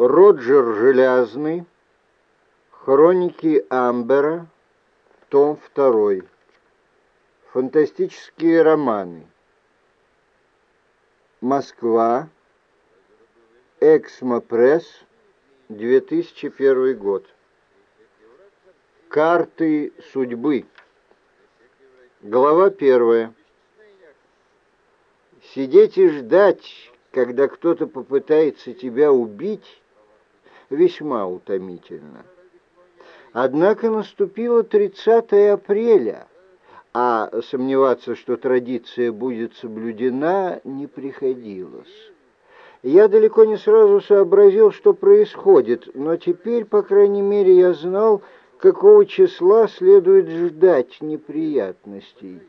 Роджер Железный, Хроники Амбера, том 2. Фантастические романы. Москва. Эксмо Пресс, 2001 год. Карты судьбы. Глава первая. Сидеть и ждать, когда кто-то попытается тебя убить, весьма утомительно. Однако наступило 30 апреля, а сомневаться, что традиция будет соблюдена, не приходилось. Я далеко не сразу сообразил, что происходит, но теперь, по крайней мере, я знал, какого числа следует ждать неприятностей.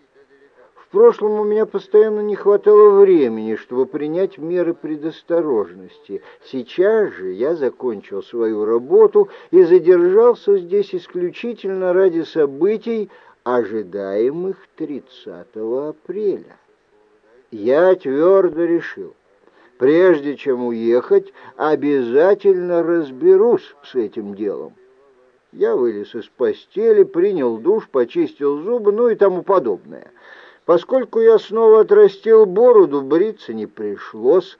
Прошлом у меня постоянно не хватало времени, чтобы принять меры предосторожности. Сейчас же я закончил свою работу и задержался здесь исключительно ради событий, ожидаемых 30 апреля. Я твердо решил, прежде чем уехать, обязательно разберусь с этим делом. Я вылез из постели, принял душ, почистил зубы, ну и тому подобное. Поскольку я снова отрастил бороду, бриться не пришлось.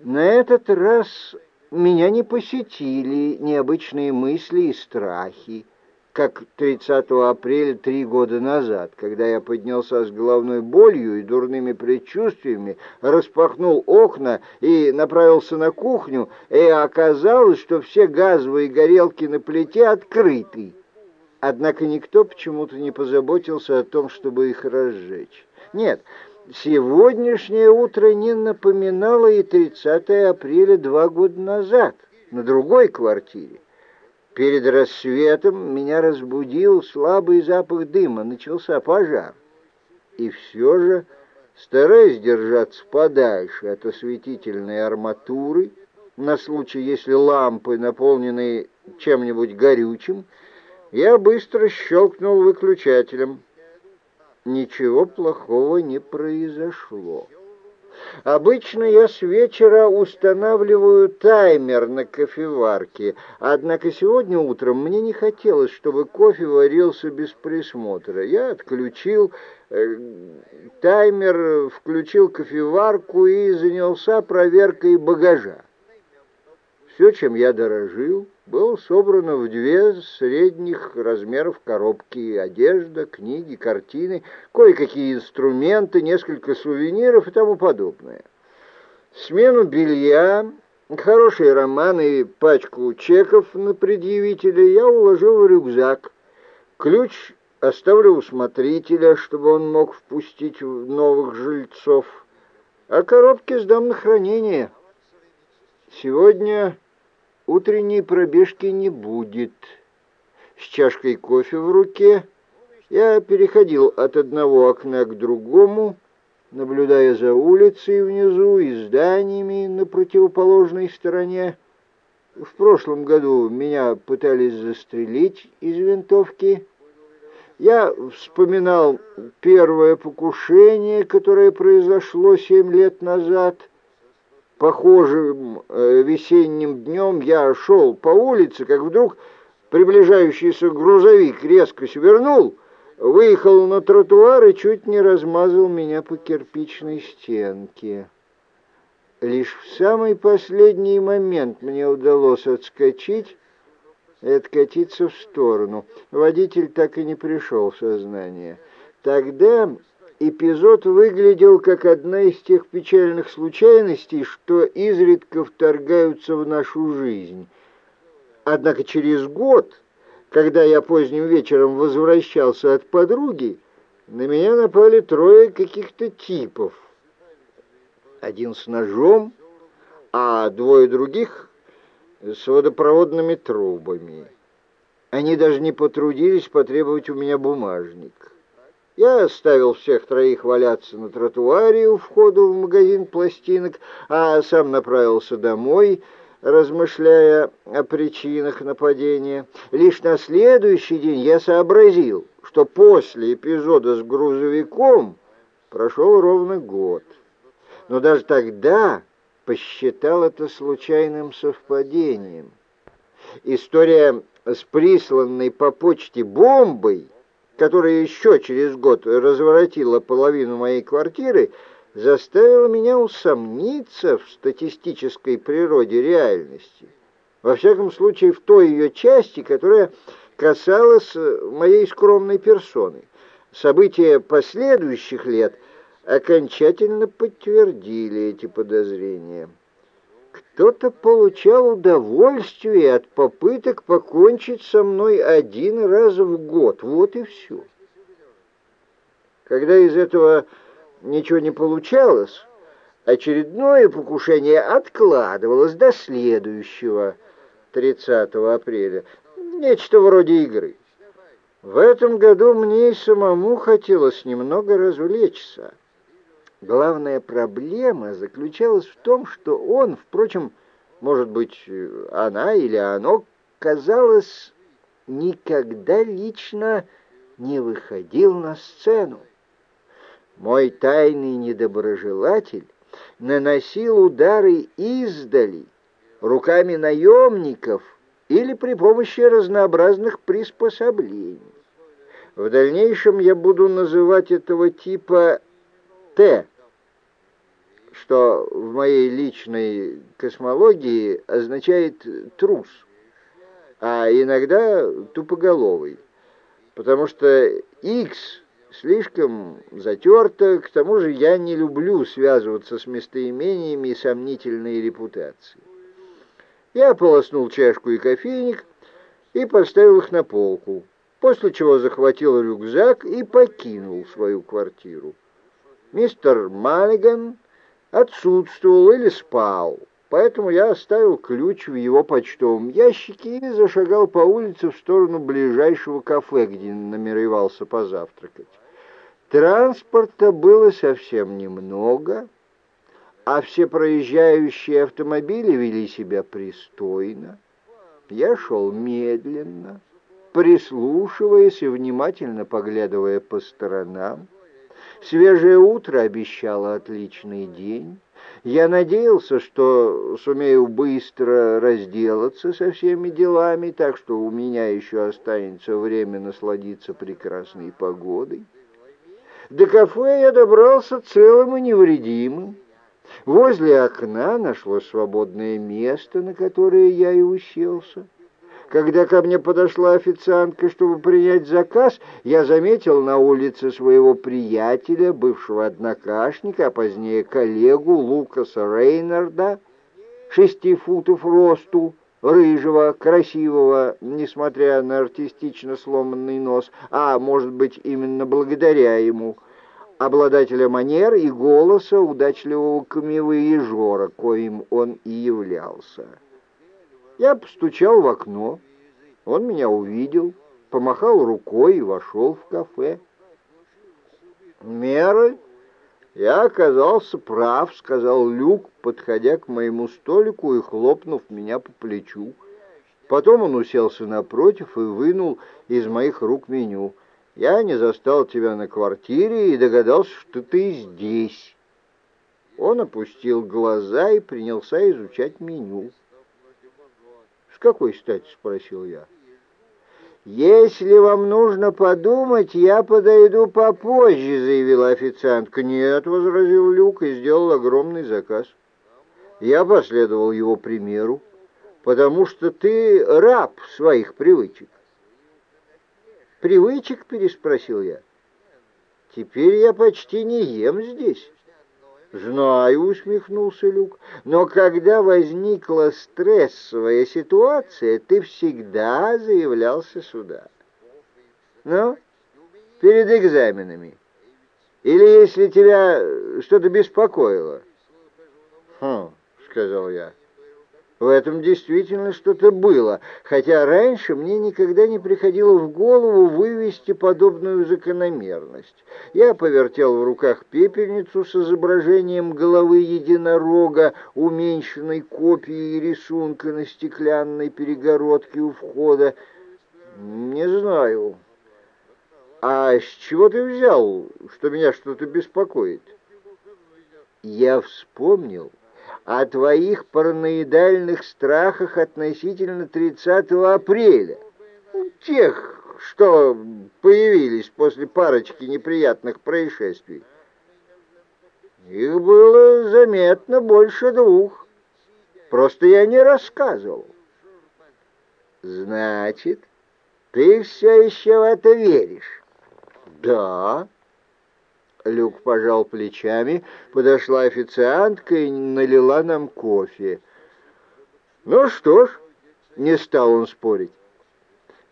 На этот раз меня не посетили необычные мысли и страхи, как 30 апреля три года назад, когда я поднялся с головной болью и дурными предчувствиями, распахнул окна и направился на кухню, и оказалось, что все газовые горелки на плите открыты. Однако никто почему-то не позаботился о том, чтобы их разжечь. Нет, сегодняшнее утро не напоминало и 30 апреля два года назад, на другой квартире. Перед рассветом меня разбудил слабый запах дыма, начался пожар. И все же, стараясь держаться подальше от осветительной арматуры, на случай, если лампы наполнены чем-нибудь горючим, я быстро щелкнул выключателем ничего плохого не произошло. Обычно я с вечера устанавливаю таймер на кофеварке, однако сегодня утром мне не хотелось, чтобы кофе варился без присмотра. Я отключил э, таймер, включил кофеварку и занялся проверкой багажа. Все, чем я дорожил, было собрано в две средних размеров коробки. Одежда, книги, картины, кое-какие инструменты, несколько сувениров и тому подобное. Смену белья, хорошие романы и пачку чеков на предъявителя я уложил в рюкзак. Ключ оставлю у смотрителя, чтобы он мог впустить новых жильцов, а коробки сдам на хранение. Сегодня Утренней пробежки не будет. С чашкой кофе в руке я переходил от одного окна к другому, наблюдая за улицей внизу и зданиями на противоположной стороне. В прошлом году меня пытались застрелить из винтовки. Я вспоминал первое покушение, которое произошло семь лет назад — похожим э, весенним днем я шел по улице, как вдруг приближающийся грузовик резко свернул, выехал на тротуар и чуть не размазал меня по кирпичной стенке. Лишь в самый последний момент мне удалось отскочить и откатиться в сторону. Водитель так и не пришел в сознание. Тогда эпизод выглядел как одна из тех печальных случайностей, что изредка вторгаются в нашу жизнь. Однако через год, когда я поздним вечером возвращался от подруги, на меня напали трое каких-то типов. Один с ножом, а двое других с водопроводными трубами. Они даже не потрудились потребовать у меня бумажник. Я оставил всех троих валяться на тротуаре у входа в магазин пластинок, а сам направился домой, размышляя о причинах нападения. Лишь на следующий день я сообразил, что после эпизода с грузовиком прошел ровно год. Но даже тогда посчитал это случайным совпадением. История с присланной по почте бомбой, которая еще через год разворотила половину моей квартиры, заставила меня усомниться в статистической природе реальности. Во всяком случае, в той ее части, которая касалась моей скромной персоны. События последующих лет окончательно подтвердили эти подозрения. Кто-то получал удовольствие от попыток покончить со мной один раз в год. Вот и все. Когда из этого ничего не получалось, очередное покушение откладывалось до следующего, 30 апреля. Нечто вроде игры. В этом году мне и самому хотелось немного развлечься. Главная проблема заключалась в том, что он, впрочем, может быть, она или оно, казалось, никогда лично не выходил на сцену. Мой тайный недоброжелатель наносил удары издали, руками наемников или при помощи разнообразных приспособлений. В дальнейшем я буду называть этого типа «Т», что в моей личной космологии означает «трус», а иногда «тупоголовый», потому что «X» слишком затерто, к тому же я не люблю связываться с местоимениями и сомнительной репутацией. Я ополоснул чашку и кофейник и поставил их на полку, после чего захватил рюкзак и покинул свою квартиру. Мистер Маллиган отсутствовал или спал, поэтому я оставил ключ в его почтовом ящике и зашагал по улице в сторону ближайшего кафе, где намеревался позавтракать. Транспорта было совсем немного — а все проезжающие автомобили вели себя пристойно. Я шел медленно, прислушиваясь и внимательно поглядывая по сторонам. Свежее утро обещало отличный день. Я надеялся, что сумею быстро разделаться со всеми делами, так что у меня еще останется время насладиться прекрасной погодой. До кафе я добрался целым и невредимым. Возле окна нашлось свободное место, на которое я и уселся. Когда ко мне подошла официантка, чтобы принять заказ, я заметил на улице своего приятеля, бывшего однокашника, а позднее коллегу Лукаса Рейнарда, шести футов росту, рыжего, красивого, несмотря на артистично сломанный нос, а, может быть, именно благодаря ему – обладателя манер и голоса удачливого камевоежора, коим он и являлся. Я постучал в окно, он меня увидел, помахал рукой и вошел в кафе. «Меры, я оказался прав», — сказал Люк, подходя к моему столику и хлопнув меня по плечу. Потом он уселся напротив и вынул из моих рук меню — я не застал тебя на квартире и догадался, что ты здесь». Он опустил глаза и принялся изучать меню. «С какой стати?» — спросил я. «Если вам нужно подумать, я подойду попозже», — заявила официантка. «Нет», — возразил Люк и сделал огромный заказ. Я последовал его примеру, потому что ты раб своих привычек. «Привычек?» — переспросил я. «Теперь я почти не ем здесь». «Знаю», — усмехнулся Люк, «но когда возникла стрессовая ситуация, ты всегда заявлялся сюда». «Ну, перед экзаменами. Или если тебя что-то беспокоило?» «Хм», — сказал я, — в этом действительно что-то было, хотя раньше мне никогда не приходило в голову вывести подобную закономерность. Я повертел в руках пепельницу с изображением головы единорога, уменьшенной копией рисунка на стеклянной перегородке у входа. Не знаю. А с чего ты взял, что меня что-то беспокоит? Я вспомнил о твоих параноидальных страхах относительно 30 апреля. Тех, что появились после парочки неприятных происшествий. Их было заметно больше двух. Просто я не рассказывал. Значит, ты все еще в это веришь? Да. Люк пожал плечами, подошла официантка и налила нам кофе. Ну что ж, не стал он спорить.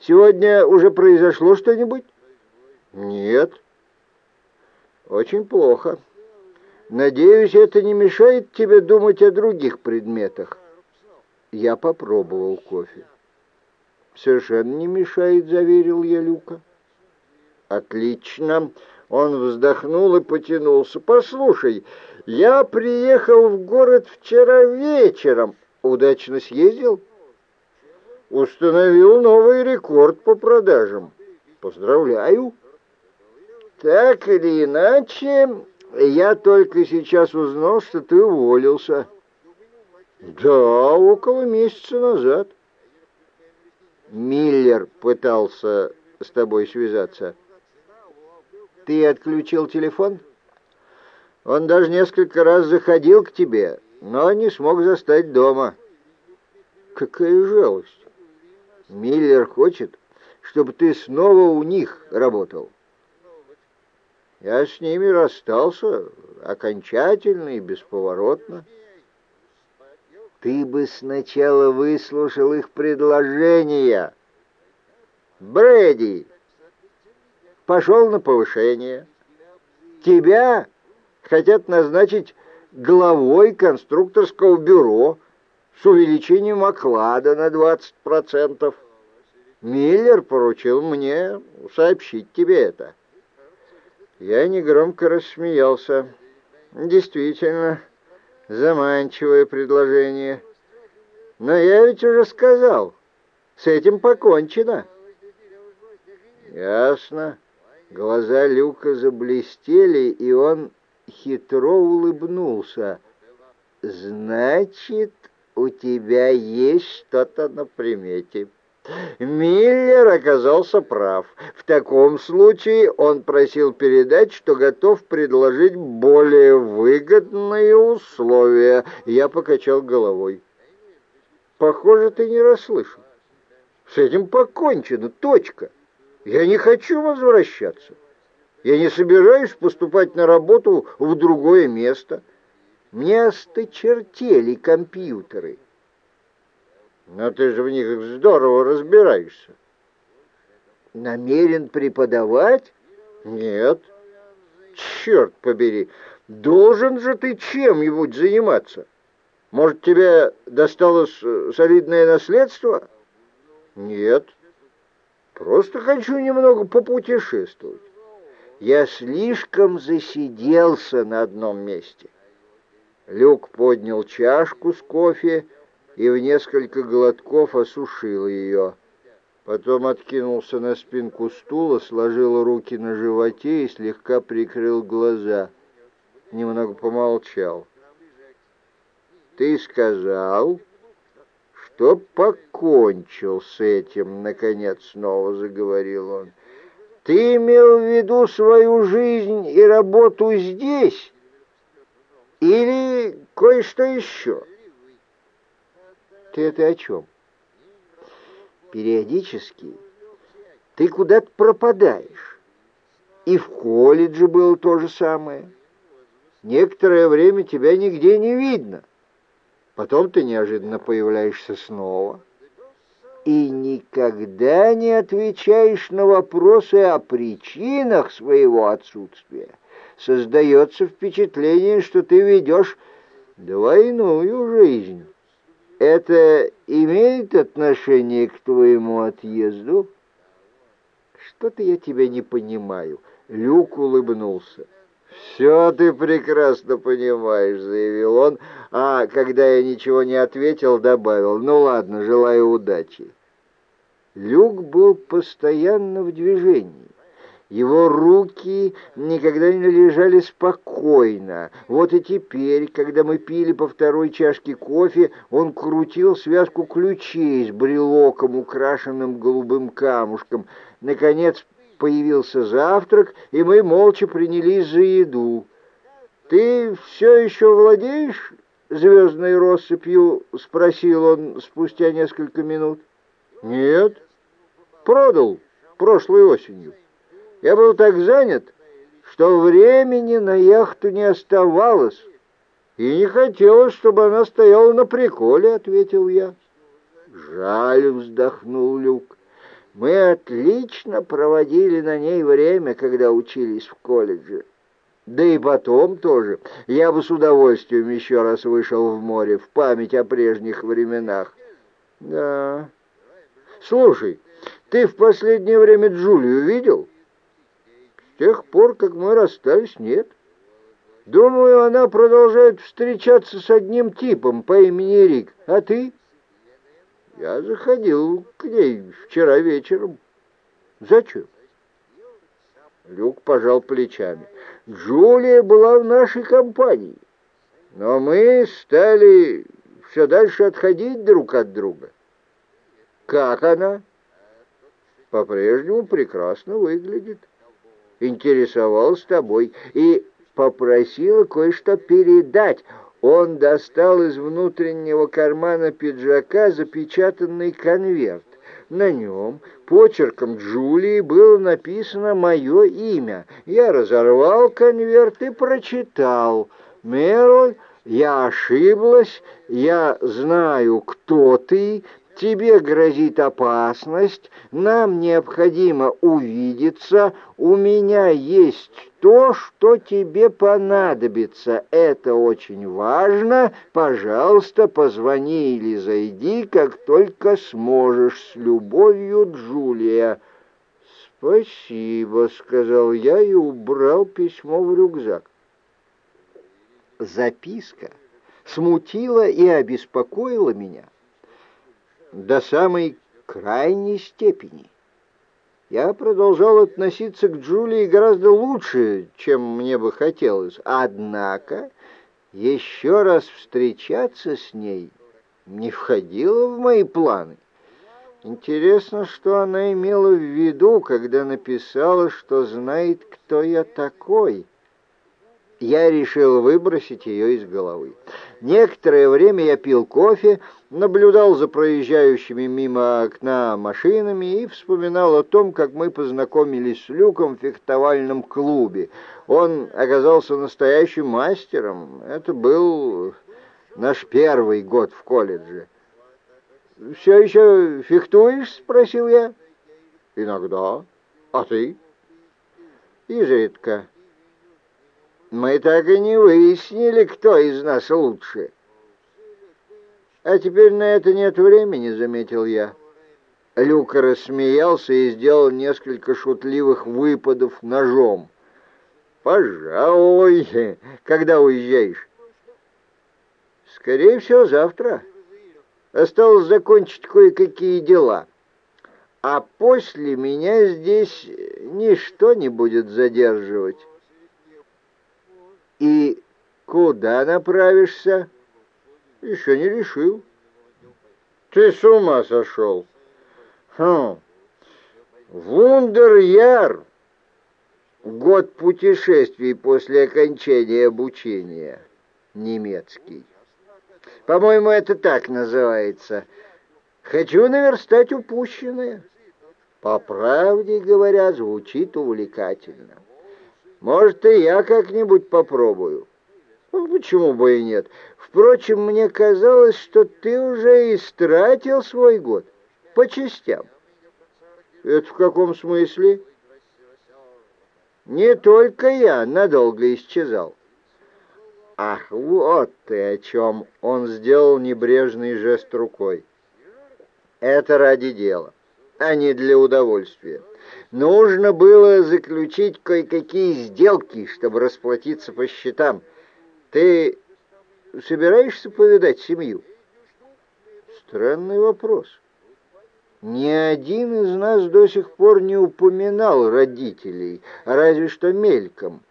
Сегодня уже произошло что-нибудь? Нет. Очень плохо. Надеюсь, это не мешает тебе думать о других предметах. Я попробовал кофе. Совершенно не мешает, заверил я Люка. Отлично. Он вздохнул и потянулся. «Послушай, я приехал в город вчера вечером. Удачно съездил?» «Установил новый рекорд по продажам. Поздравляю!» «Так или иначе, я только сейчас узнал, что ты уволился». «Да, около месяца назад». «Миллер пытался с тобой связаться». Ты отключил телефон? Он даже несколько раз заходил к тебе, но не смог застать дома. Какая жалость. Миллер хочет, чтобы ты снова у них работал. Я с ними расстался окончательно и бесповоротно. Ты бы сначала выслушал их предложения. Брэди, пошел на повышение. Тебя хотят назначить главой конструкторского бюро с увеличением оклада на 20%. Миллер поручил мне сообщить тебе это. Я негромко рассмеялся. Действительно, заманчивое предложение. Но я ведь уже сказал, с этим покончено. Ясно. Глаза Люка заблестели, и он хитро улыбнулся. «Значит, у тебя есть что-то на примете». Миллер оказался прав. В таком случае он просил передать, что готов предложить более выгодные условия. Я покачал головой. Похоже, ты не расслышал. С этим покончено. Точка. Я не хочу возвращаться. Я не собираюсь поступать на работу в другое место. Мне осточертели компьютеры. Но ты же в них здорово разбираешься. Намерен преподавать? Нет. Черт побери, должен же ты чем-нибудь заниматься. Может, тебе досталось э, солидное наследство? Нет. Просто хочу немного попутешествовать. Я слишком засиделся на одном месте. Люк поднял чашку с кофе и в несколько глотков осушил ее. Потом откинулся на спинку стула, сложил руки на животе и слегка прикрыл глаза. Немного помолчал. «Ты сказал...» что покончил с этим, наконец снова заговорил он. Ты имел в виду свою жизнь и работу здесь или кое-что еще? Ты это о чем? Периодически ты куда-то пропадаешь. И в колледже было то же самое. Некоторое время тебя нигде не видно. Потом ты неожиданно появляешься снова и никогда не отвечаешь на вопросы о причинах своего отсутствия. Создается впечатление, что ты ведешь двойную жизнь. Это имеет отношение к твоему отъезду? Что-то я тебя не понимаю. Люк улыбнулся. «Все ты прекрасно понимаешь», — заявил он, а когда я ничего не ответил, добавил, «Ну ладно, желаю удачи». Люк был постоянно в движении. Его руки никогда не лежали спокойно. Вот и теперь, когда мы пили по второй чашке кофе, он крутил связку ключей с брелоком, украшенным голубым камушком. Наконец появился завтрак, и мы молча принялись за еду. «Ты все еще владеешь звездной россыпью?» — спросил он спустя несколько минут. «Нет, продал прошлой осенью». Я был так занят, что времени на яхту не оставалось, и не хотелось, чтобы она стояла на приколе, — ответил я. Жаль, — вздохнул Люк. Мы отлично проводили на ней время, когда учились в колледже. Да и потом тоже. Я бы с удовольствием еще раз вышел в море в память о прежних временах. Да. Слушай, ты в последнее время Джулию видел? тех пор, как мы расстались, нет. Думаю, она продолжает встречаться с одним типом по имени Рик. А ты? Я заходил к ней вчера вечером. Зачем? Люк пожал плечами. Джулия была в нашей компании, но мы стали все дальше отходить друг от друга. Как она? По-прежнему прекрасно выглядит интересовалась тобой и попросила кое-что передать. Он достал из внутреннего кармана пиджака запечатанный конверт. На нем почерком Джулии было написано мое имя. Я разорвал конверт и прочитал. «Мэроль, я ошиблась, я знаю, кто ты, тебе грозит опасность, нам необходимо увидеться, у меня есть то, что тебе понадобится. Это очень важно. Пожалуйста, позвони или зайди, как только сможешь. С любовью, Джулия. «Спасибо», — сказал я и убрал письмо в рюкзак. Записка смутила и обеспокоила меня до самой крайней степени. Я продолжал относиться к Джулии гораздо лучше, чем мне бы хотелось, однако еще раз встречаться с ней не входило в мои планы. Интересно, что она имела в виду, когда написала, что знает, кто я такой. Я решил выбросить ее из головы. Некоторое время я пил кофе, наблюдал за проезжающими мимо окна машинами и вспоминал о том, как мы познакомились с Люком в фехтовальном клубе. Он оказался настоящим мастером. Это был наш первый год в колледже. «Все еще фехтуешь?» — спросил я. «Иногда. А ты?» «Изредка». Мы так и не выяснили, кто из нас лучше. А теперь на это нет времени, заметил я. Люка рассмеялся и сделал несколько шутливых выпадов ножом. «Пожалуй, когда уезжаешь?» «Скорее всего, завтра. Осталось закончить кое-какие дела. А после меня здесь ничто не будет задерживать». «И куда направишься?» «Еще не решил». «Ты с ума сошел?» «Хм, Вундеряр. Год путешествий после окончания обучения. Немецкий. По-моему, это так называется. Хочу наверстать упущенное. По правде говоря, звучит увлекательно. Может, и я как-нибудь попробую. Ну, почему бы и нет? Впрочем, мне казалось, что ты уже истратил свой год по частям. Это в каком смысле? Не только я надолго исчезал. Ах, вот ты о чем! Он сделал небрежный жест рукой. Это ради дела, а не для удовольствия. Нужно было заключить кое-какие сделки, чтобы расплатиться по счетам. Ты собираешься повидать семью? Странный вопрос. Ни один из нас до сих пор не упоминал родителей, разве что мельком.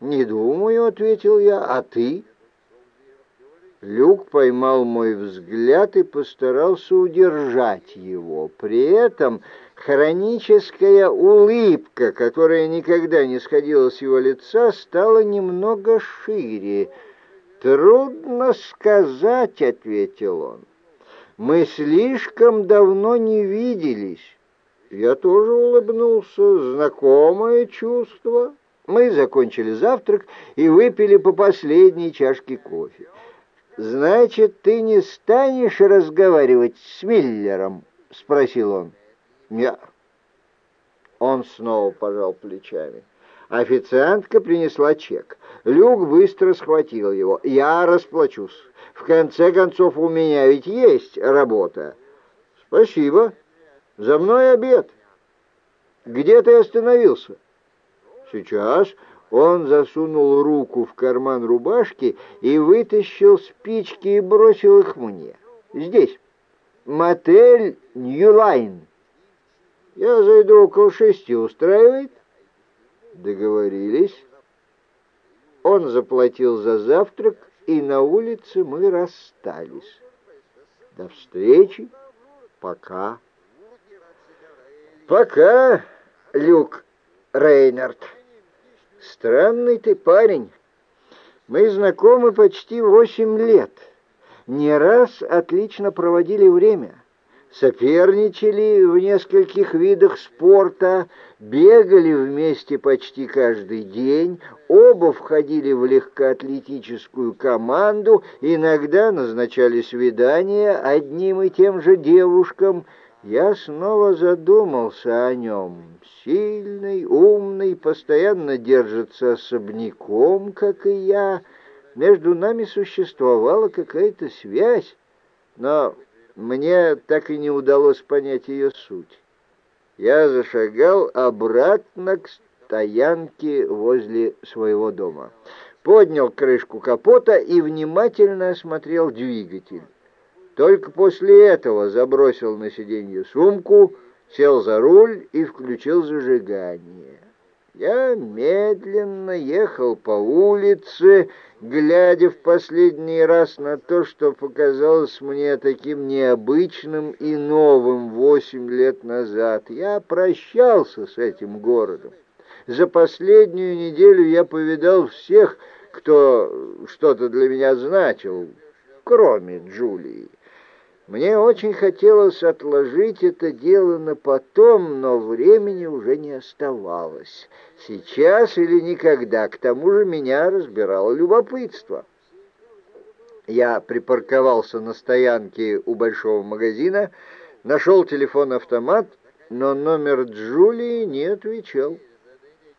«Не думаю», — ответил я, — «а ты?» Люк поймал мой взгляд и постарался удержать его. При этом хроническая улыбка, которая никогда не сходила с его лица, стала немного шире. «Трудно сказать», — ответил он. Мы слишком давно не виделись. Я тоже улыбнулся. Знакомое чувство. Мы закончили завтрак и выпили по последней чашке кофе. «Значит, ты не станешь разговаривать с Миллером?» — спросил он. «Нет». Он снова пожал плечами. Официантка принесла чек. Люк быстро схватил его. «Я расплачусь». В конце концов, у меня ведь есть работа. Спасибо. За мной обед. Где ты остановился? Сейчас он засунул руку в карман рубашки и вытащил спички и бросил их мне. Здесь. Мотель Ньюлайн. Я зайду около шести. Устраивает? Договорились. Он заплатил за завтрак, и на улице мы расстались. До встречи. Пока. Пока, Люк Рейнард. Странный ты парень. Мы знакомы почти восемь лет. Не раз отлично проводили время соперничали в нескольких видах спорта, бегали вместе почти каждый день, оба входили в легкоатлетическую команду, иногда назначали свидания одним и тем же девушкам. Я снова задумался о нем. Сильный, умный, постоянно держится особняком, как и я. Между нами существовала какая-то связь, но мне так и не удалось понять ее суть. Я зашагал обратно к стоянке возле своего дома. Поднял крышку капота и внимательно осмотрел двигатель. Только после этого забросил на сиденье сумку, сел за руль и включил зажигание. Я медленно ехал по улице, глядя в последний раз на то, что показалось мне таким необычным и новым восемь лет назад. Я прощался с этим городом. За последнюю неделю я повидал всех, кто что-то для меня значил, кроме Джулии. Мне очень хотелось отложить это дело на потом, но времени уже не оставалось. Сейчас или никогда. К тому же меня разбирало любопытство. Я припарковался на стоянке у большого магазина, нашел телефон-автомат, но номер Джулии не отвечал.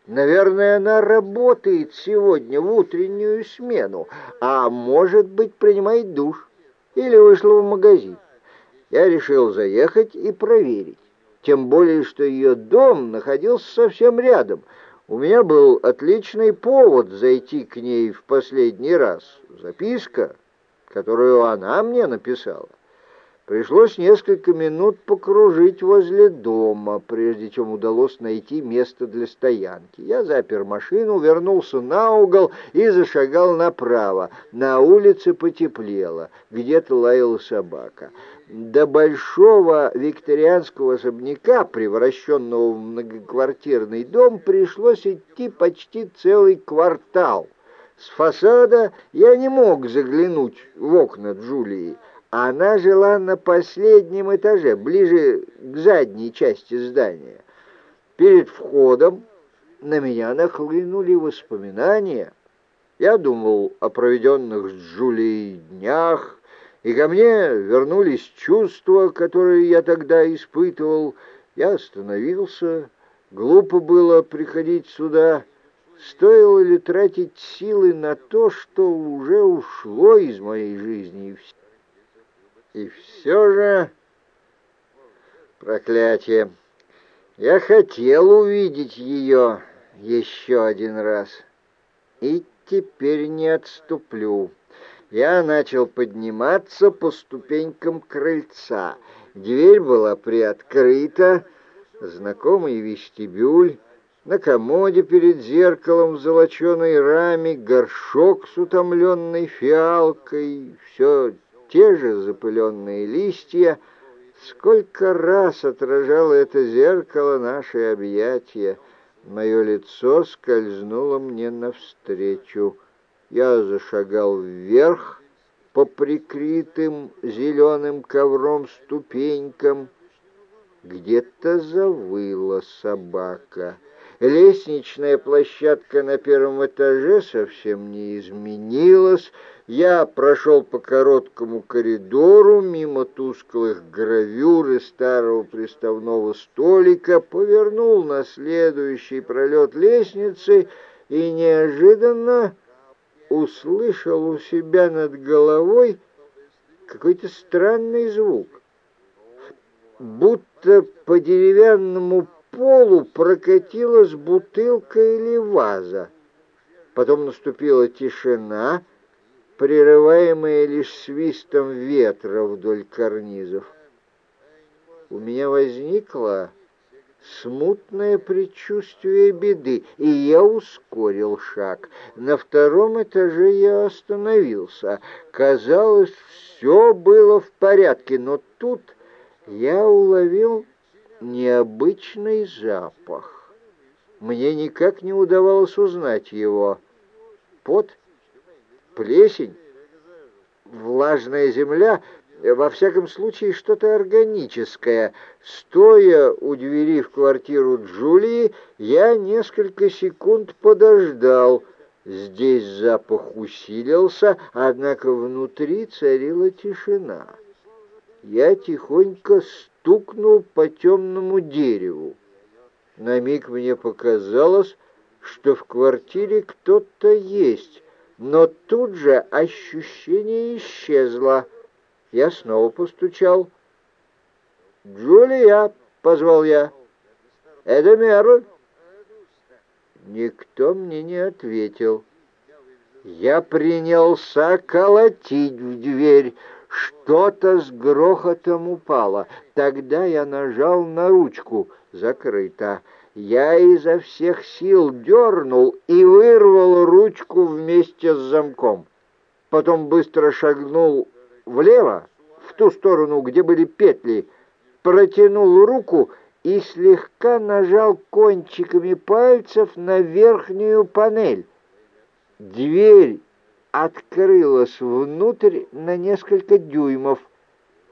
Наверное, она работает сегодня в утреннюю смену, а может быть, принимает душ или вышла в магазин я решил заехать и проверить. Тем более, что ее дом находился совсем рядом. У меня был отличный повод зайти к ней в последний раз. Записка, которую она мне написала. Пришлось несколько минут покружить возле дома, прежде чем удалось найти место для стоянки. Я запер машину, вернулся на угол и зашагал направо. На улице потеплело, где-то лаяла собака. До большого викторианского особняка, превращенного в многоквартирный дом, пришлось идти почти целый квартал. С фасада я не мог заглянуть в окна Джулии. Она жила на последнем этаже, ближе к задней части здания. Перед входом на меня нахлынули воспоминания. Я думал о проведенных с Джулией днях, и ко мне вернулись чувства, которые я тогда испытывал. Я остановился. Глупо было приходить сюда. Стоило ли тратить силы на то, что уже ушло из моей жизни? И все же... Проклятие! Я хотел увидеть ее еще один раз. И теперь не отступлю. Я начал подниматься по ступенькам крыльца. Дверь была приоткрыта, знакомый вестибюль, на комоде перед зеркалом в золоченой раме горшок с утомленной фиалкой, все те же запыленные листья. Сколько раз отражало это зеркало наши объятия. Мое лицо скользнуло мне навстречу. Я зашагал вверх по прикрытым зеленым ковром ступенькам. Где-то завыла собака. Лестничная площадка на первом этаже совсем не изменилась. Я прошел по короткому коридору мимо тусклых гравюр и старого приставного столика, повернул на следующий пролет лестницы и неожиданно услышал у себя над головой какой-то странный звук. Будто по деревянному полу прокатилась бутылка или ваза. Потом наступила тишина, прерываемая лишь свистом ветра вдоль карнизов. У меня возникло смутное предчувствие беды, и я ускорил шаг. На втором этаже я остановился. Казалось, все было в порядке, но тут я уловил необычный запах. Мне никак не удавалось узнать его. Пот, плесень, влажная земля, во всяком случае что-то органическое. Стоя у двери в квартиру Джулии, я несколько секунд подождал. Здесь запах усилился, однако внутри царила тишина. Я тихонько стукнул по темному дереву. На миг мне показалось, что в квартире кто-то есть, но тут же ощущение исчезло. Я снова постучал. «Джулия!» — позвал я. «Это Мерл!» Никто мне не ответил. Я принялся колотить в дверь. Что-то с грохотом упало. Тогда я нажал на ручку. Закрыто. Я изо всех сил дернул и вырвал ручку вместе с замком. Потом быстро шагнул влево, в ту сторону, где были петли, протянул руку и слегка нажал кончиками пальцев на верхнюю панель. Дверь открылась внутрь на несколько дюймов.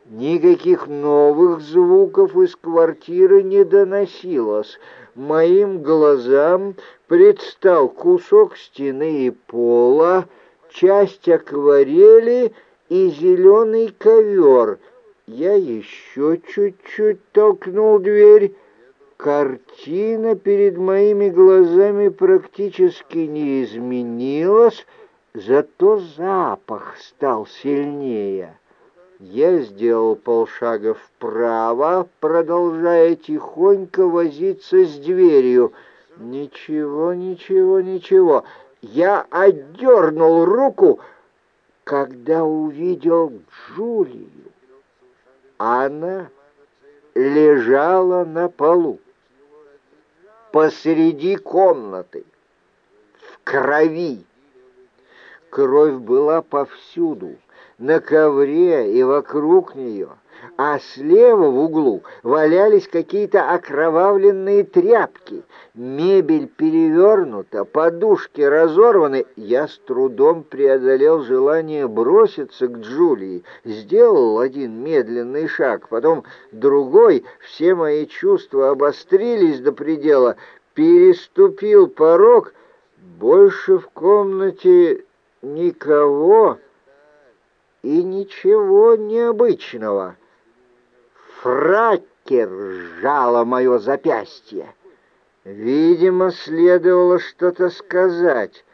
Никаких новых звуков из квартиры не доносилось. Моим глазам предстал кусок стены и пола, часть акварели и зеленый ковер. Я еще чуть-чуть толкнул дверь. Картина перед моими глазами практически не изменилась, Зато запах стал сильнее. Я сделал полшага вправо, продолжая тихонько возиться с дверью. Ничего, ничего, ничего. Я отдернул руку, когда увидел Джулию. Она лежала на полу посреди комнаты в крови. Кровь была повсюду, на ковре и вокруг нее, а слева в углу валялись какие-то окровавленные тряпки. Мебель перевернута, подушки разорваны. Я с трудом преодолел желание броситься к Джулии. Сделал один медленный шаг, потом другой. Все мои чувства обострились до предела. Переступил порог. Больше в комнате никого и ничего необычного. Фракер сжало мое запястье. Видимо, следовало что-то сказать,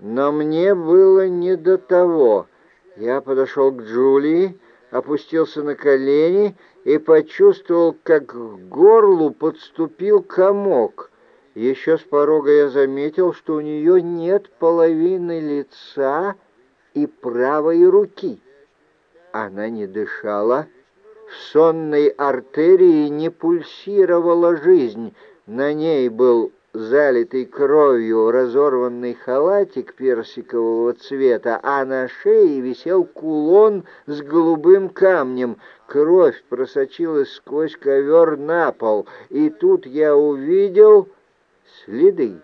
но мне было не до того. Я подошел к Джулии, опустился на колени и почувствовал, как к горлу подступил комок — еще с порога я заметил, что у нее нет половины лица и правой руки. Она не дышала, в сонной артерии не пульсировала жизнь, на ней был залитый кровью разорванный халатик персикового цвета, а на шее висел кулон с голубым камнем. Кровь просочилась сквозь ковер на пол, и тут я увидел следы.